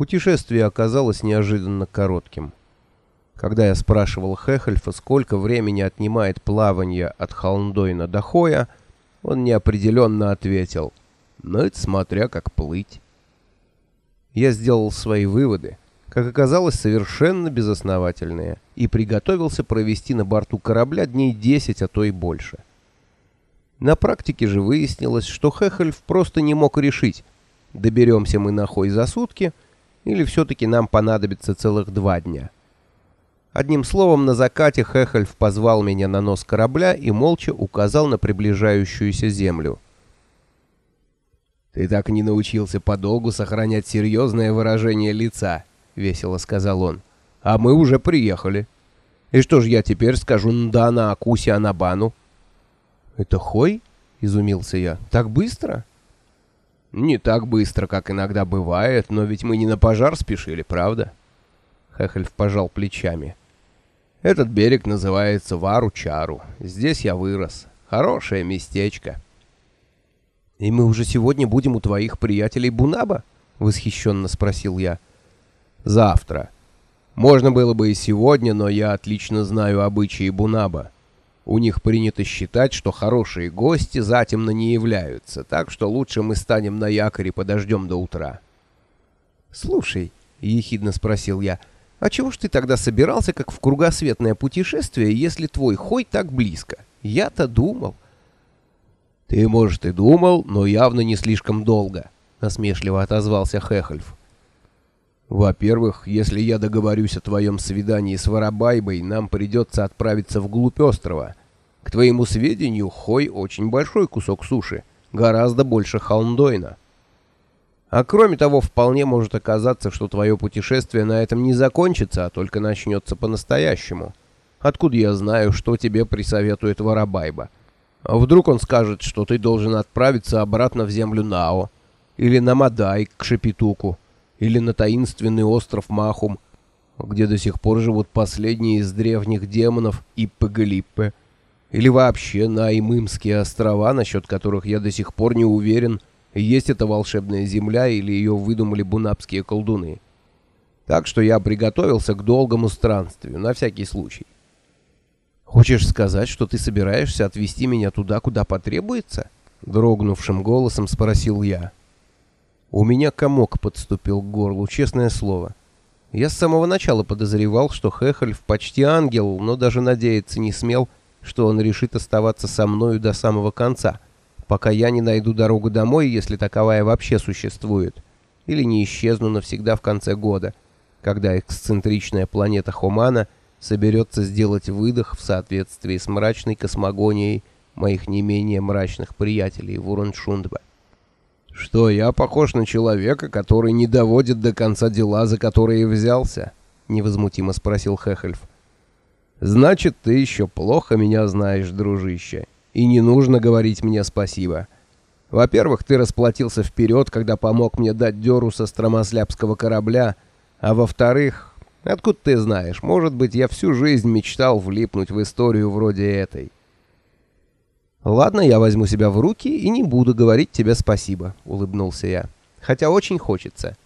Путешествие оказалось неожиданно коротким. Когда я спрашивал Хехельфа, сколько времени отнимает плавание от Холндойна до Хоя, он неопределенно ответил, «Ну, это смотря как плыть». Я сделал свои выводы, как оказалось, совершенно безосновательные, и приготовился провести на борту корабля дней 10, а то и больше. На практике же выяснилось, что Хехельф просто не мог решить, доберемся мы на Хой за сутки — или все-таки нам понадобится целых два дня? Одним словом, на закате Хехельф позвал меня на нос корабля и молча указал на приближающуюся землю. «Ты так не научился подолгу сохранять серьезное выражение лица», — весело сказал он. «А мы уже приехали. И что же я теперь скажу Ндана Акуси Анабану?» «Это Хой?» — изумился я. «Так быстро?» «Не так быстро, как иногда бывает, но ведь мы не на пожар спешили, правда?» Хехельф пожал плечами. «Этот берег называется Вару-Чару. Здесь я вырос. Хорошее местечко». «И мы уже сегодня будем у твоих приятелей Бунаба?» — восхищенно спросил я. «Завтра. Можно было бы и сегодня, но я отлично знаю обычаи Бунаба. У них принято считать, что хорошие гости затемно не являются, так что лучше мы станем на якоре подождем до утра. «Слушай», — ехидно спросил я, — «а чего ж ты тогда собирался, как в кругосветное путешествие, если твой хой так близко? Я-то думал». «Ты, может, и думал, но явно не слишком долго», — насмешливо отозвался Хехельф. Во-первых, если я договорюсь о твоем свидании с Воробайбой, нам придется отправиться вглубь острова, к твоему сведению, Хой очень большой кусок суши, гораздо больше Холмдойна. А кроме того, вполне может оказаться, что твое путешествие на этом не закончится, а только начнется по-настоящему. Откуда я знаю, что тебе присоветует Воробайба? А вдруг он скажет, что ты должен отправиться обратно в землю Нао, или на Мадай к Шепетуку, или на таинственный остров Махум, где до сих пор живут последние из древних демонов Иппе-Галиппе, или вообще на Имымские острова, насчет которых я до сих пор не уверен, есть эта волшебная земля или ее выдумали бунапские колдуны. Так что я приготовился к долгому странствию, на всякий случай. «Хочешь сказать, что ты собираешься отвезти меня туда, куда потребуется?» Дрогнувшим голосом спросил я. У меня комок подступил к горлу, честное слово. Я с самого начала подозревал, что Хехельф почти ангел, но даже надеяться не смел, что он решит оставаться со мною до самого конца, пока я не найду дорогу домой, если таковая вообще существует, или не исчезну навсегда в конце года, когда эксцентричная планета Хумана соберется сделать выдох в соответствии с мрачной космогонией моих не менее мрачных приятелей в Ураншундбе. «Что, я похож на человека, который не доводит до конца дела, за которые взялся?» — невозмутимо спросил Хехельф. Значит, ты еще плохо меня знаешь, дружище. И не нужно говорить мне спасибо. Во-первых, ты расплатился вперед, когда помог мне дать дёру со стромослябского корабля. А во-вторых, откуда ты знаешь, может быть, я всю жизнь мечтал влипнуть в историю вроде этой. «Ладно, я возьму себя в руки и не буду говорить тебе спасибо», — улыбнулся я. «Хотя очень хочется».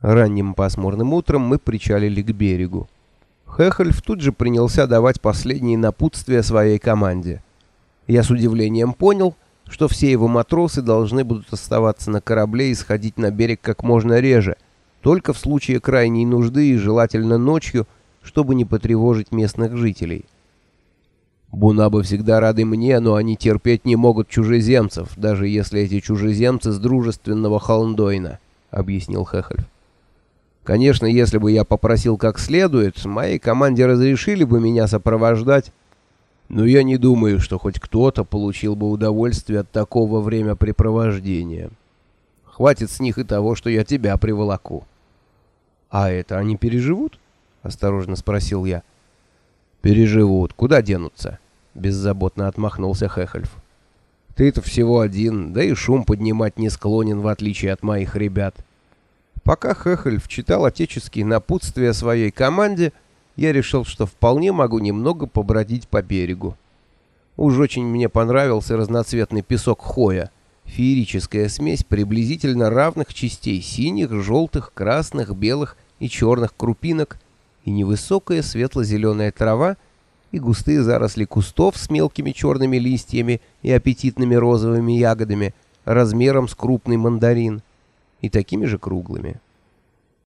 Ранним пасмурным утром мы причалили к берегу. Хехельф тут же принялся давать последние напутствия своей команде. Я с удивлением понял, что все его матросы должны будут оставаться на корабле и сходить на берег как можно реже, только в случае крайней нужды и желательно ночью, чтобы не потревожить местных жителей. Бунабы всегда рады мне, но они терпеть не могут чужеземцев, даже если эти чужеземцы с дружественного Холндойна, — объяснил Хехельф. Конечно, если бы я попросил как следует, моей команде разрешили бы меня сопровождать, но я не думаю, что хоть кто-то получил бы удовольствие от такого времяпрепровождения. Хватит с них и того, что я тебя приволоку. — А это они переживут? — осторожно спросил я. — Переживут. Куда денутся? — беззаботно отмахнулся Хехельф. — Ты-то всего один, да и шум поднимать не склонен, в отличие от моих ребят. — Пока Хехельф читал отеческие напутствия своей команде, я решил, что вполне могу немного побродить по берегу. Уж очень мне понравился разноцветный песок Хоя, Феерическая смесь приблизительно равных частей синих, желтых, красных, белых и черных крупинок и невысокая светло-зеленая трава и густые заросли кустов с мелкими черными листьями и аппетитными розовыми ягодами размером с крупный мандарин и такими же круглыми.